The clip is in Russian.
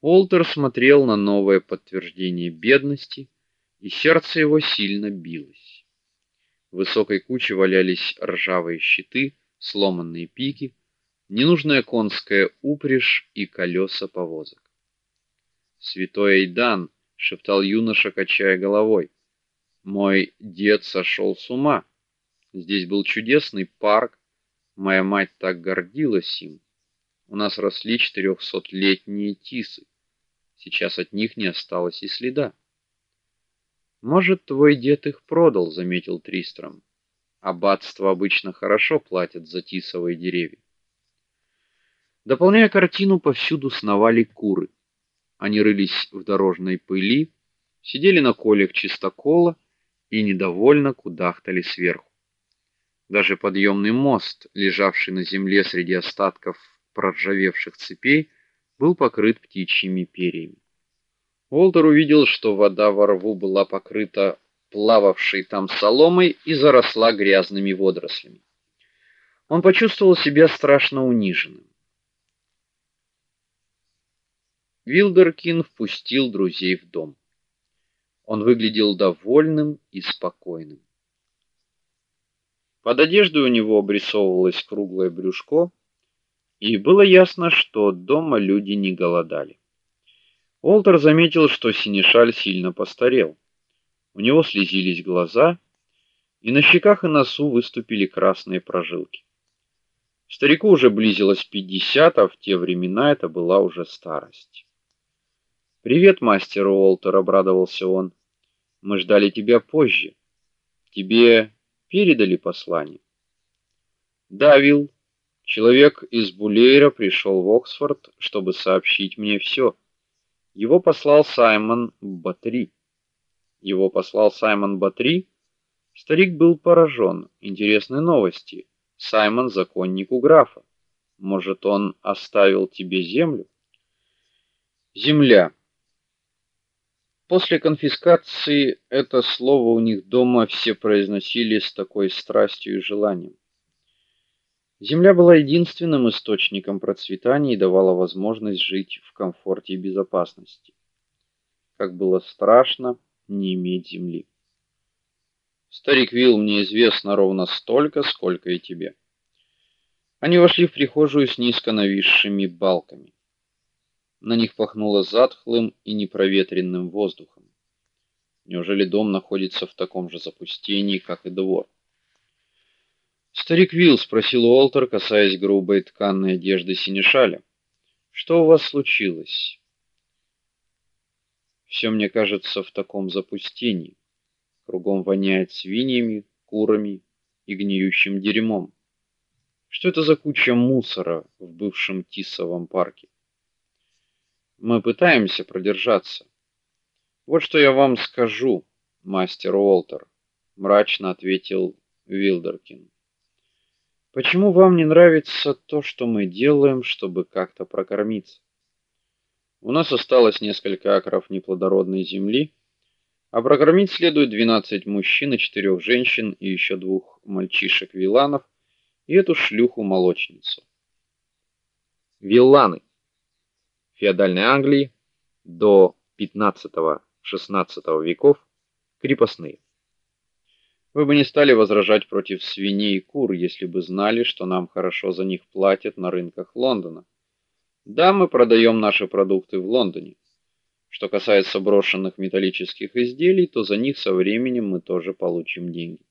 Олтер смотрел на новое подтверждение бедности, и сердце его сильно билось. В высокой куче валялись ржавые щиты, сломанные пики, ненужная конская упряжь и колеса повозок. Святой Айдан, шептал юноша, качая головой. Мой дед сошел с ума. Здесь был чудесный парк, моя мать так гордилась им. У нас росли четырехсотлетние тисы. Сейчас от них не осталось и следа. Может, твой дед их продал, заметил Тристром. Аббатство обычно хорошо платят за тисовые деревья. Дополняя картину, повсюду сновали куры. Они рылись в дорожной пыли, сидели на колях чистокола и недовольно кудахтали сверху. Даже подъемный мост, лежавший на земле среди остатков проржавевших цепей, был покрыт птичьими перьями. Уолтер увидел, что вода во рву была покрыта плававшей там соломой и заросла грязными водорослями. Он почувствовал себя страшно униженным. Вилдеркин впустил друзей в дом. Он выглядел довольным и спокойным. Под одеждой у него обрисовывалось круглое брюшко, и было ясно, что дома люди не голодали. Олтер заметил, что Синешаль сильно постарел. У него слезились глаза, и на щеках и носу выступили красные прожилки. Старику уже близилось пятьдесят, а в те времена это была уже старость. Привет, мастер Уолтер, обрадовался он. Мы ждали тебя позже. Тебе передали послание. Давил, человек из Булейра пришел в Оксфорд, чтобы сообщить мне все. Его послал Саймон Батри. Его послал Саймон Батри. Старик был поражен. Интересные новости. Саймон законник у графа. Может, он оставил тебе землю? Земля После конфискации это слово у них дома все произносили с такой страстью и желанием. Земля была единственным источником процветания и давала возможность жить в комфорте и безопасности. Как было страшно не иметь земли. Старик Вилл мне известно ровно столько, сколько и тебе. Они вошли в прихожую с низко нависшими балками. На них пахнуло затхлым и непроветренным воздухом. Неужели дом находится в таком же запустении, как и двор? Старик Вилл спросил Уолтер, касаясь грубой тканой одежды синешаля: "Что у вас случилось?" Все мне кажется в таком запустении. Кругом воняет свиньями, курами и гниющим дерьмом. Что это за куча мусора в бывшем Тисовом парке? Мы пытаемся продержаться. Вот что я вам скажу, мастер Уолтер, мрачно ответил Вилдеркин. Почему вам не нравится то, что мы делаем, чтобы как-то прокормиться? У нас осталось несколько акров неплодородной земли, а прокормить следует 12 мужчин и четырех женщин и еще двух мальчишек-виланов и эту шлюху-молочницу. Вилланы феодальной Англии до XV-XVI веков крепостные. Вы бы не стали возражать против свиней и кур, если бы знали, что нам хорошо за них платят на рынках Лондона. Да, мы продаем наши продукты в Лондоне. Что касается брошенных металлических изделий, то за них со временем мы тоже получим деньги.